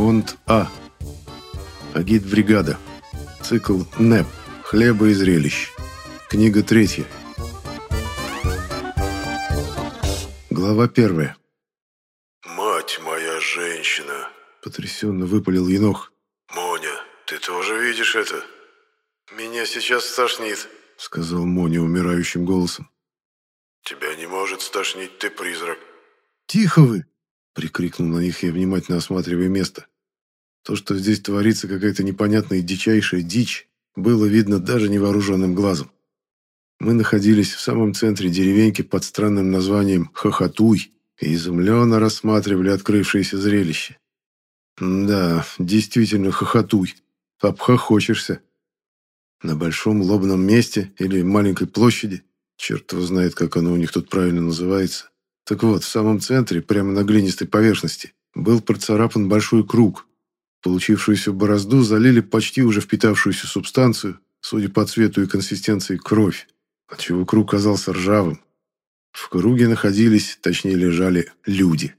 Фонд А. Агит-бригада. Цикл НЭП. Хлеба и зрелищ. Книга третья. Глава первая. «Мать моя женщина!» Потрясенно выпалил Енох. «Моня, ты тоже видишь это? Меня сейчас стошнит!» Сказал Моня умирающим голосом. «Тебя не может стошнить, ты призрак!» «Тихо вы!» Прикрикнул на них я, внимательно осматривая место. То, что здесь творится какая-то непонятная дичайшая дичь, было видно даже невооруженным глазом. Мы находились в самом центре деревеньки под странным названием Хохотуй и изумленно рассматривали открывшееся зрелище. Да, действительно Хохотуй. Обхохочешься. На большом лобном месте или маленькой площади, черт его знает, как оно у них тут правильно называется, так вот, в самом центре, прямо на глинистой поверхности, был процарапан большой круг. Получившуюся борозду залили почти уже впитавшуюся субстанцию, судя по цвету и консистенции, кровь, отчего круг казался ржавым. В круге находились, точнее лежали, люди.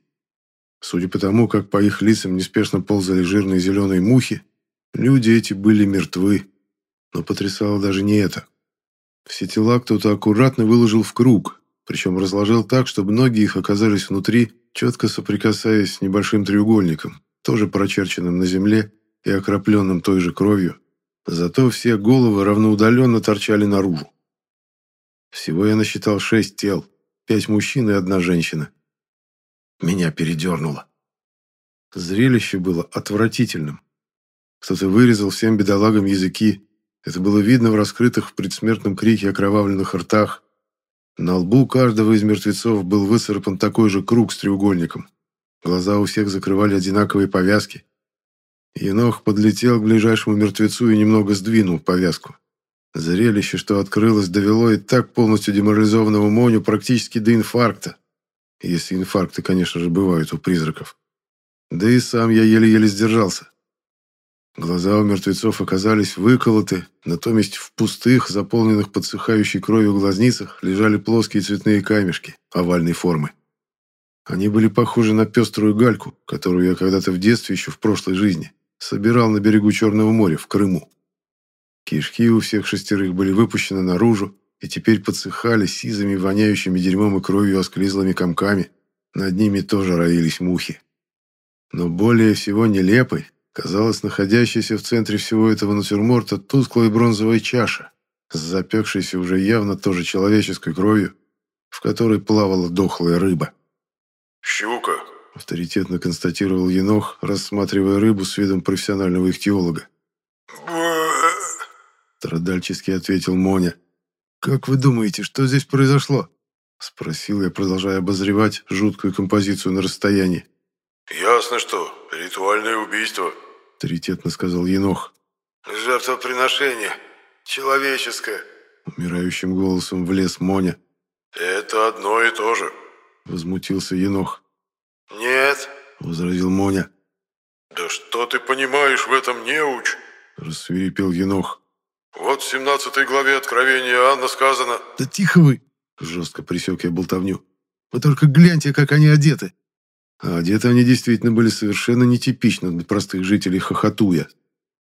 Судя по тому, как по их лицам неспешно ползали жирные зеленые мухи, люди эти были мертвы. Но потрясало даже не это. Все тела кто-то аккуратно выложил в круг, причем разложил так, чтобы ноги их оказались внутри, четко соприкасаясь с небольшим треугольником, тоже прочерченным на земле и окропленным той же кровью. Зато все головы равноудаленно торчали наружу. Всего я насчитал шесть тел, пять мужчин и одна женщина. Меня передернуло. Зрелище было отвратительным. Кто-то вырезал всем бедолагам языки. Это было видно в раскрытых в предсмертном крике окровавленных ртах, на лбу каждого из мертвецов был выцарапан такой же круг с треугольником. Глаза у всех закрывали одинаковые повязки. Енох подлетел к ближайшему мертвецу и немного сдвинул повязку. Зрелище, что открылось, довело и так полностью деморализованного Моню практически до инфаркта. Если инфаркты, конечно же, бывают у призраков. Да и сам я еле-еле сдержался. Глаза у мертвецов оказались выколоты, натоместь в пустых, заполненных подсыхающей кровью глазницах лежали плоские цветные камешки овальной формы. Они были похожи на пеструю гальку, которую я когда-то в детстве, еще в прошлой жизни, собирал на берегу Черного моря, в Крыму. Кишки у всех шестерых были выпущены наружу и теперь подсыхали сизыми, воняющими дерьмом и кровью осклизлыми комками. Над ними тоже роились мухи. Но более всего нелепой Казалось, находящаяся в центре всего этого натюрморта тусклая бронзовая чаша, с запекшейся уже явно тоже человеческой кровью, в которой плавала дохлая рыба. «Щука!» — авторитетно констатировал Енох, рассматривая рыбу с видом профессионального ихтиолога. Страдальчески ответил Моня. «Как вы думаете, что здесь произошло?» — спросил я, продолжая обозревать жуткую композицию на расстоянии. «Ясно что. Ритуальное убийство», — авторитетно сказал Енох. «Жертвоприношение. Человеческое», — умирающим голосом влез Моня. «Это одно и то же», — возмутился Енох. «Нет», — возразил Моня. «Да что ты понимаешь в этом, неуч?» — рассверепел Енох. «Вот в 17 главе Откровения Анна сказано...» «Да тихо вы!» — жестко присек я болтовню. «Вы только гляньте, как они одеты!» А одеты они действительно были совершенно нетипично для простых жителей Хохотуя.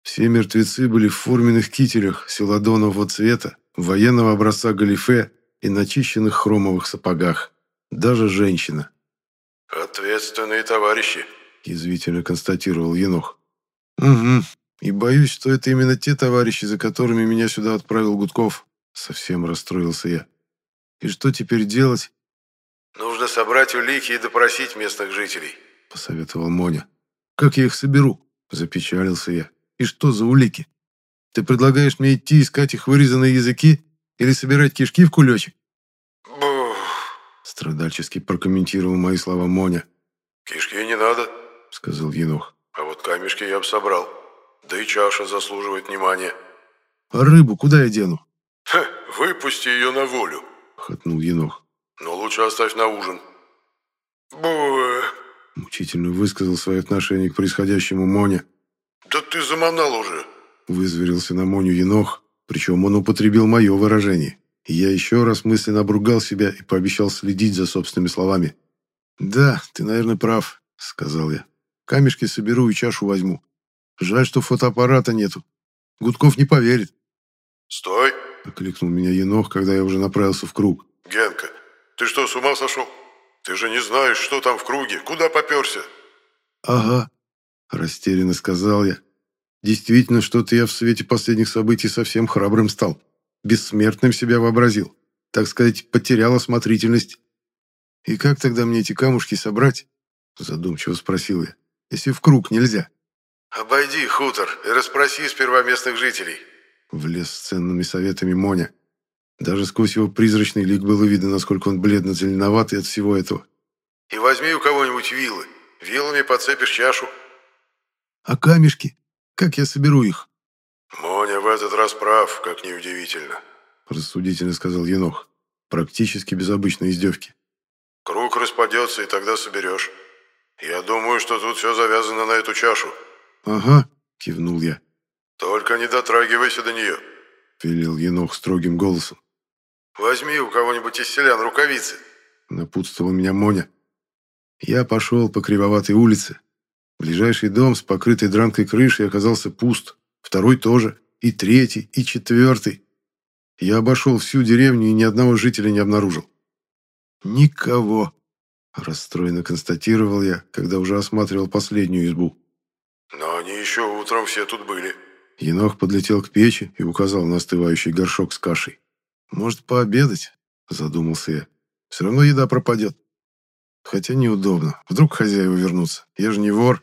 Все мертвецы были в форменных кителях селадонового цвета, военного образца галифе и начищенных хромовых сапогах. Даже женщина. «Ответственные товарищи», — язвительно констатировал Енох. «Угу. И боюсь, что это именно те товарищи, за которыми меня сюда отправил Гудков». Совсем расстроился я. «И что теперь делать?» «Нужно собрать улики и допросить местных жителей», — посоветовал Моня. «Как я их соберу?» — запечалился я. «И что за улики? Ты предлагаешь мне идти искать их вырезанные языки или собирать кишки в кулечек?» Страдальчески прокомментировал мои слова Моня. «Кишки не надо», — сказал Енох. «А вот камешки я бы собрал. Да и чаша заслуживает внимания». «А рыбу куда я дену?» «Ха, выпусти ее на волю», — хотнул Енох. Но лучше оставь на ужин. Буэ. Мучительно высказал свое отношение к происходящему Моня. Да ты заманал уже. Вызверился на Моню Енох, причем он употребил мое выражение. Я еще раз мысленно обругал себя и пообещал следить за собственными словами. «Да, ты, наверное, прав», — сказал я. Камешки соберу и чашу возьму. Жаль, что фотоаппарата нету. Гудков не поверит. «Стой!» — окликнул меня Енох, когда я уже направился в круг. «Генка, ты что, с ума сошел? Ты же не знаешь, что там в круге. Куда поперся?» «Ага», — растерянно сказал я. «Действительно, что-то я в свете последних событий совсем храбрым стал. Бессмертным себя вообразил. Так сказать, потерял осмотрительность. И как тогда мне эти камушки собрать?» Задумчиво спросил я. «Если в круг нельзя». «Обойди хутор и расспроси сперва местных жителей», — влез с ценными советами Моня. Даже сквозь его призрачный лик было видно, насколько он бледно-зеленоватый от всего этого. «И возьми у кого-нибудь вилы. Вилами подцепишь чашу». «А камешки? Как я соберу их?» «Моня в этот раз прав, как неудивительно», — рассудительно сказал Енох, практически без обычной издевки. «Круг распадется, и тогда соберешь. Я думаю, что тут все завязано на эту чашу». «Ага», — кивнул я. «Только не дотрагивайся до нее», — велел Енох строгим голосом. «Возьми у кого-нибудь из селян рукавицы», — напутствовал меня Моня. Я пошел по кривоватой улице. Ближайший дом с покрытой дранкой крышей оказался пуст. Второй тоже. И третий, и четвертый. Я обошел всю деревню и ни одного жителя не обнаружил. «Никого», — расстроенно констатировал я, когда уже осматривал последнюю избу. «Но они еще утром все тут были». Енох подлетел к печи и указал на остывающий горшок с кашей. «Может, пообедать?» – задумался я. «Все равно еда пропадет. Хотя неудобно. Вдруг хозяева вернутся. Я же не вор».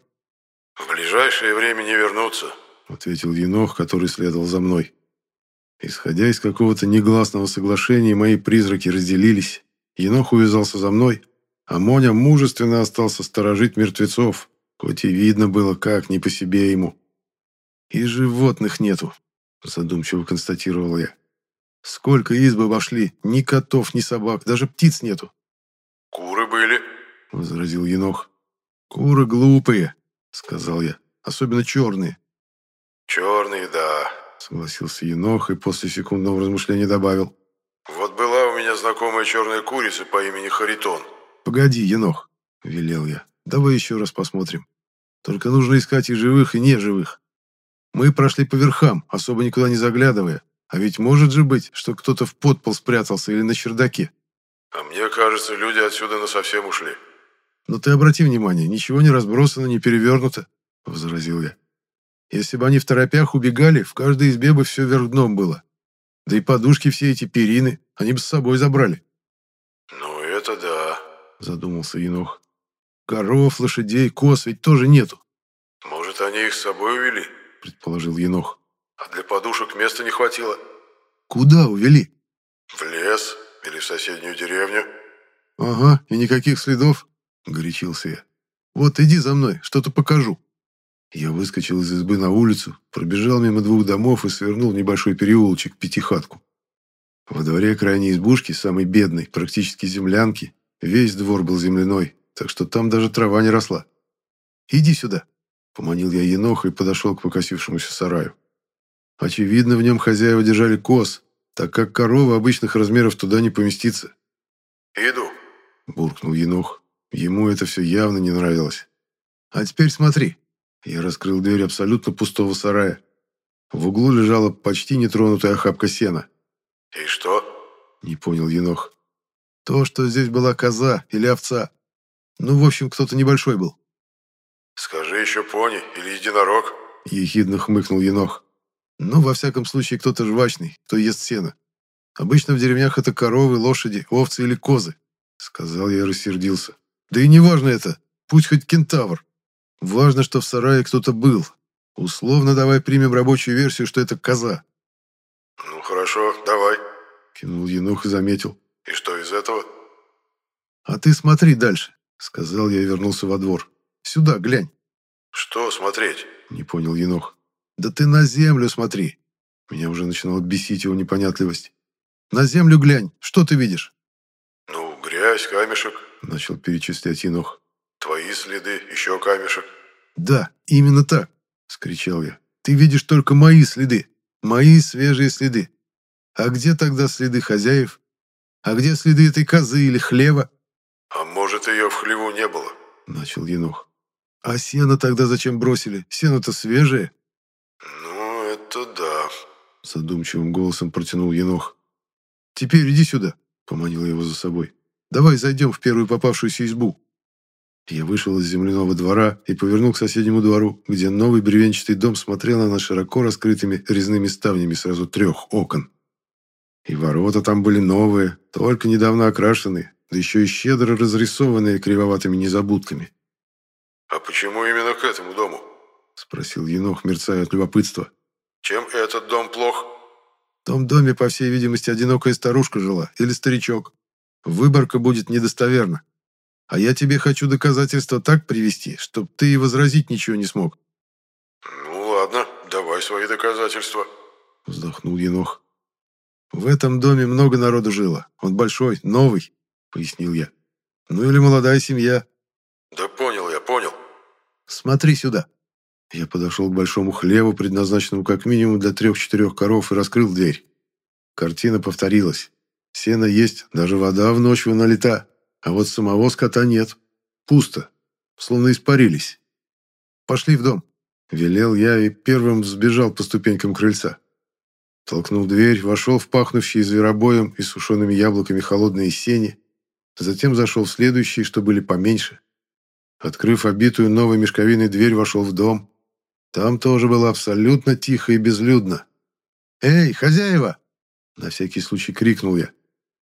«В ближайшее время не вернутся», – ответил Енох, который следовал за мной. Исходя из какого-то негласного соглашения, мои призраки разделились. Енох увязался за мной, а Моня мужественно остался сторожить мертвецов, хоть и видно было, как не по себе ему. «И животных нету», — задумчиво констатировал я. «Сколько избы обошли, ни котов, ни собак, даже птиц нету». «Куры были», — возразил Енох. «Куры глупые», — сказал я, — «особенно черные». «Черные, да», — согласился Енох и после секундного размышления добавил. «Вот была у меня знакомая черная курица по имени Харитон». «Погоди, Енох», — велел я, — «давай еще раз посмотрим. Только нужно искать и живых, и неживых. Мы прошли по верхам, особо никуда не заглядывая. А ведь может же быть, что кто-то в подпол спрятался или на чердаке. А мне кажется, люди отсюда насовсем ушли. Но ты обрати внимание, ничего не разбросано, не перевернуто, возразил я. Если бы они в торопях убегали, в каждой избе бы все вверх дном было. Да и подушки все эти перины, они бы с собой забрали. Ну, это да, задумался Енох. Коров, лошадей, коз ведь тоже нету. Может, они их с собой увели? предположил Енох. «А для подушек места не хватило?» «Куда увели?» «В лес или в соседнюю деревню». «Ага, и никаких следов?» – горячился я. «Вот иди за мной, что-то покажу». Я выскочил из избы на улицу, пробежал мимо двух домов и свернул в небольшой переулочек, пятихатку. Во дворе крайней избушки, самой бедной, практически землянки, весь двор был земляной, так что там даже трава не росла. «Иди сюда», Поманил я еноха и подошел к покосившемуся сараю. Очевидно, в нем хозяева держали коз, так как корова обычных размеров туда не поместится. «Иду», — буркнул енох. Ему это все явно не нравилось. «А теперь смотри». Я раскрыл дверь абсолютно пустого сарая. В углу лежала почти нетронутая охапка сена. «И что?» — не понял енох. «То, что здесь была коза или овца. Ну, в общем, кто-то небольшой был. «Скажи еще пони или единорог?» — ехидно хмыкнул енох. «Ну, во всяком случае, кто-то жвачный, кто ест сено. Обычно в деревнях это коровы, лошади, овцы или козы», — сказал я и рассердился. «Да и не важно это, пусть хоть кентавр. Важно, что в сарае кто-то был. Условно давай примем рабочую версию, что это коза». «Ну, хорошо, давай», — кинул енох и заметил. «И что из этого?» «А ты смотри дальше», — сказал я и вернулся во двор. Сюда глянь». «Что смотреть?» — не понял Енох. «Да ты на землю смотри». Меня уже начинала бесить его непонятливость. «На землю глянь. Что ты видишь?» «Ну, грязь, камешек», — начал перечислять Енох. «Твои следы, еще камешек». «Да, именно так», — скричал я. «Ты видишь только мои следы. Мои свежие следы. А где тогда следы хозяев? А где следы этой козы или хлева?» «А может, ее в хлеву не было?» — начал Енох. А сено тогда зачем бросили? Сено-то свежее. Ну, это да. Задумчивым голосом протянул Енох. Теперь иди сюда, поманил его за собой. Давай зайдем в первую попавшуюся избу. Я вышел из земляного двора и повернул к соседнему двору, где новый бревенчатый дом смотрел на нас широко раскрытыми резными ставнями сразу трех окон. И ворота там были новые, только недавно окрашенные, да еще и щедро разрисованные кривоватыми незабудками. «А почему именно к этому дому?» — спросил Енох, мерцая от любопытства. «Чем этот дом плох?» «В том доме, по всей видимости, одинокая старушка жила или старичок. Выборка будет недостоверна. А я тебе хочу доказательства так привести, чтоб ты и возразить ничего не смог». «Ну ладно, давай свои доказательства», — вздохнул Енох. «В этом доме много народу жило. Он большой, новый», — пояснил я. «Ну или молодая семья». «Да понял я, понял». «Смотри сюда». Я подошел к большому хлеву, предназначенному как минимум для трех-четырех коров, и раскрыл дверь. Картина повторилась. Сено есть, даже вода в ночь налита. А вот самого скота нет. Пусто. Словно испарились. «Пошли в дом», — велел я и первым сбежал по ступенькам крыльца. Толкнул дверь, вошел в пахнущие зверобоем и сушеными яблоками холодные сени, затем зашел в следующие, что были поменьше. Открыв обитую новой мешковиной дверь, вошел в дом. Там тоже было абсолютно тихо и безлюдно. «Эй, хозяева!» — на всякий случай крикнул я.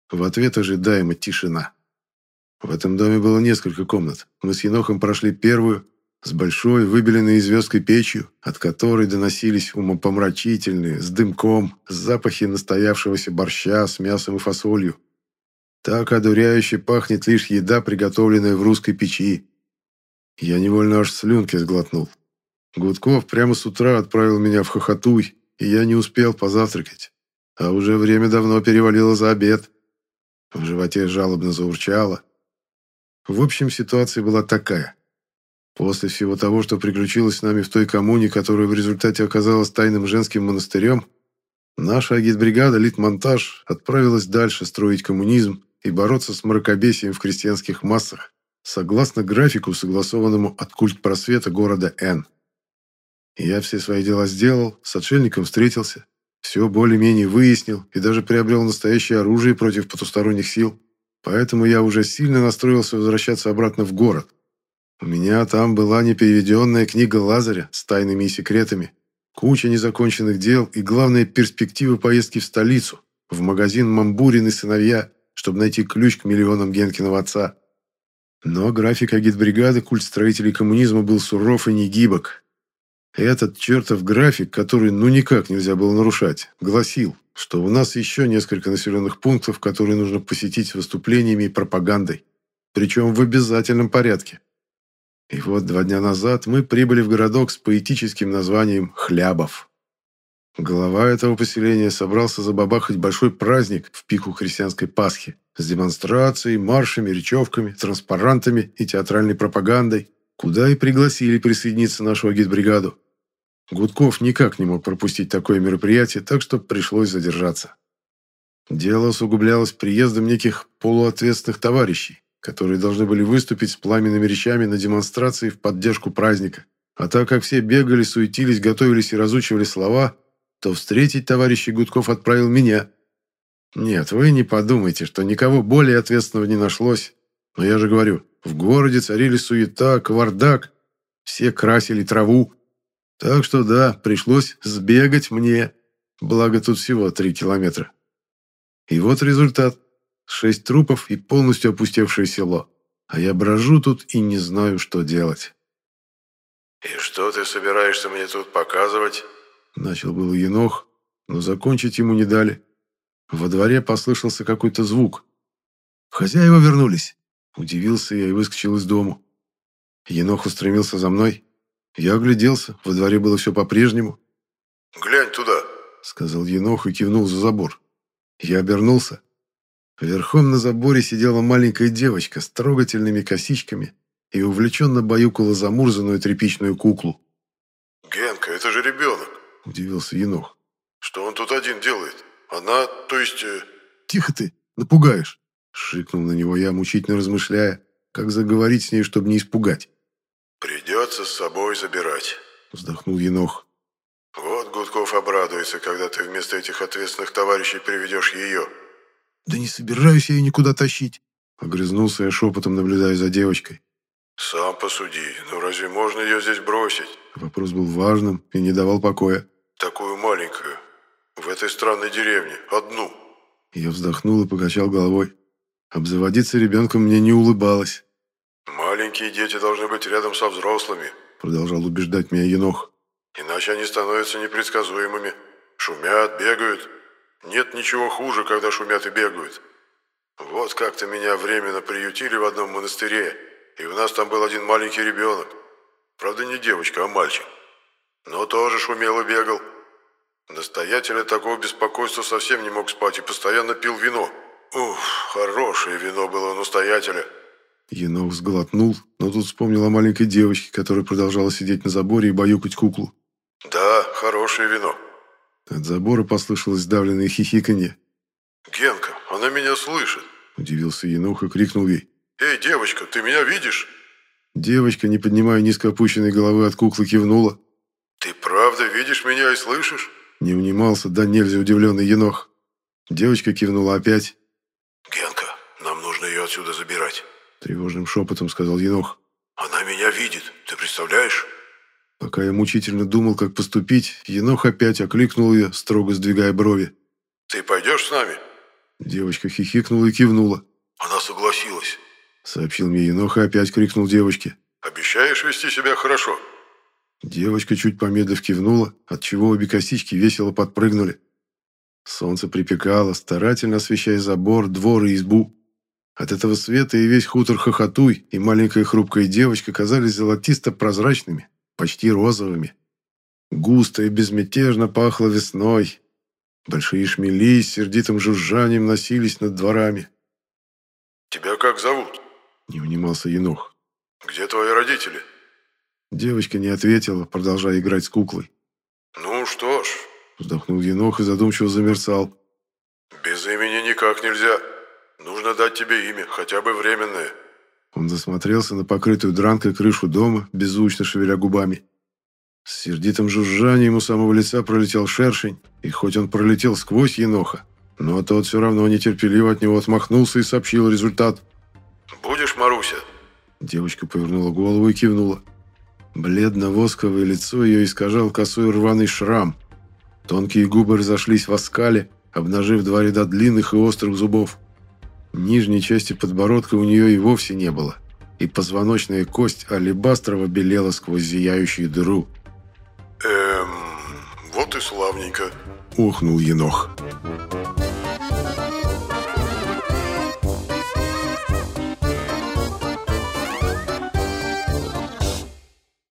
В ответ ожидаемо тишина. В этом доме было несколько комнат. Мы с Енохом прошли первую, с большой, выбеленной звездкой печью, от которой доносились умопомрачительные, с дымком, запахи настоявшегося борща с мясом и фасолью. Так одуряюще пахнет лишь еда, приготовленная в русской печи. Я невольно аж слюнки сглотнул. Гудков прямо с утра отправил меня в хохотуй, и я не успел позавтракать. А уже время давно перевалило за обед. В животе жалобно заурчало. В общем, ситуация была такая. После всего того, что приключилось с нами в той коммуне, которая в результате оказалась тайным женским монастырем, наша агитбригада «Литмонтаж» отправилась дальше строить коммунизм и бороться с мракобесием в крестьянских массах, согласно графику, согласованному от культ просвета города Н. Я все свои дела сделал, с отшельником встретился, все более-менее выяснил и даже приобрел настоящее оружие против потусторонних сил. Поэтому я уже сильно настроился возвращаться обратно в город. У меня там была непереведенная книга Лазаря с тайными и секретами, куча незаконченных дел и, главное, перспективы поездки в столицу, в магазин «Мамбурин и сыновья», чтобы найти ключ к миллионам Генкиного отца. Но график агитбригады культ строителей коммунизма был суров и негибок. Этот чертов график, который ну никак нельзя было нарушать, гласил, что у нас еще несколько населенных пунктов, которые нужно посетить выступлениями и пропагандой, причем в обязательном порядке. И вот два дня назад мы прибыли в городок с поэтическим названием Хлябов. Глава этого поселения собрался забабахать большой праздник в пику христианской Пасхи с демонстрацией, маршами, речевками, транспарантами и театральной пропагандой, куда и пригласили присоединиться нашу агитбригаду. Гудков никак не мог пропустить такое мероприятие, так что пришлось задержаться. Дело усугублялось приездом неких полуответственных товарищей, которые должны были выступить с пламенными речами на демонстрации в поддержку праздника. А так как все бегали, суетились, готовились и разучивали слова, то встретить товарищей Гудков отправил меня. Нет, вы не подумайте, что никого более ответственного не нашлось. Но я же говорю, в городе царили суета, кавардак, все красили траву, так что да, пришлось сбегать мне. Благо тут всего три километра. И вот результат. Шесть трупов и полностью опустевшее село. А я брожу тут и не знаю, что делать. «И что ты собираешься мне тут показывать?» Начал был Енох, но закончить ему не дали. Во дворе послышался какой-то звук. «Хозяева вернулись!» Удивился я и выскочил из дому. Енох устремился за мной, я огляделся, во дворе было все по-прежнему. «Глянь туда», — сказал Енох и кивнул за забор. Я обернулся. Верхом на заборе сидела маленькая девочка с трогательными косичками и увлеченно баюкала замурзанную тряпичную куклу. «Генка, это же ребенок», — удивился Енох. «Что он тут один делает? Она, то есть...» э... «Тихо ты, напугаешь!» — шикнул на него я, мучительно размышляя, как заговорить с ней, чтобы не испугать. «Придется с собой забирать», — вздохнул Енох. «Вот Гудков обрадуется, когда ты вместо этих ответственных товарищей приведешь ее». «Да не собираюсь я ее никуда тащить», — огрызнулся я шепотом, наблюдая за девочкой. «Сам посуди, ну разве можно ее здесь бросить?» Вопрос был важным и не давал покоя. «Такую маленькую, в этой странной деревне, одну». Я вздохнул и покачал головой. Обзаводиться ребенком мне не улыбалось. «Маленькие дети должны быть рядом со взрослыми», продолжал убеждать меня Енох. «Иначе они становятся непредсказуемыми. Шумят, бегают. Нет ничего хуже, когда шумят и бегают. Вот как-то меня временно приютили в одном монастыре, и у нас там был один маленький ребенок. Правда, не девочка, а мальчик. Но тоже шумел и бегал. Настоятель от такого беспокойства совсем не мог спать и постоянно пил вино. Ух, хорошее вино было у настоятеля. Енох сглотнул, но тут вспомнил о маленькой девочке, которая продолжала сидеть на заборе и баюкать куклу. «Да, хорошее вино». От забора послышалось сдавленное хихиканье. «Генка, она меня слышит!» Удивился Енох и крикнул ей. «Эй, девочка, ты меня видишь?» Девочка, не поднимая низко опущенной головы от куклы, кивнула. «Ты правда видишь меня и слышишь?» Не унимался, да нельзя удивленный Енох. Девочка кивнула опять. «Генка, нам нужно ее отсюда забирать», — тревожным шепотом сказал Енох. «Она меня видит, ты представляешь?» Пока я мучительно думал, как поступить, Енох опять окликнул ее, строго сдвигая брови. «Ты пойдешь с нами?» Девочка хихикнула и кивнула. «Она согласилась», — сообщил мне Енох и опять крикнул девочке. «Обещаешь вести себя хорошо?» Девочка чуть помедлив кивнула, отчего обе косички весело подпрыгнули. Солнце припекало, старательно освещая забор, двор и избу. От этого света и весь хутор хохотуй, и маленькая хрупкая девочка казались золотисто-прозрачными, почти розовыми. Густо и безмятежно пахло весной. Большие шмели с сердитым жужжанием носились над дворами. «Тебя как зовут?» — не унимался Енох. «Где твои родители?» Девочка не ответила, продолжая играть с куклой. «Ну что ж...» — вздохнул Енох и задумчиво замерцал. «Без имени никак нельзя. Нужно дать тебе имя, хотя бы временное». Он засмотрелся на покрытую дранкой крышу дома, беззвучно шевеля губами. С сердитым жужжанием у самого лица пролетел шершень, и хоть он пролетел сквозь еноха, но тот все равно нетерпеливо от него отмахнулся и сообщил результат. «Будешь, Маруся?» Девочка повернула голову и кивнула. Бледно-восковое лицо ее искажал косой рваный шрам. Тонкие губы разошлись в оскале, обнажив два ряда длинных и острых зубов. Нижней части подбородка у нее и вовсе не было, и позвоночная кость алебастрова белела сквозь зияющую дыру. «Эм, вот и славненько», — охнул енох. «Енох».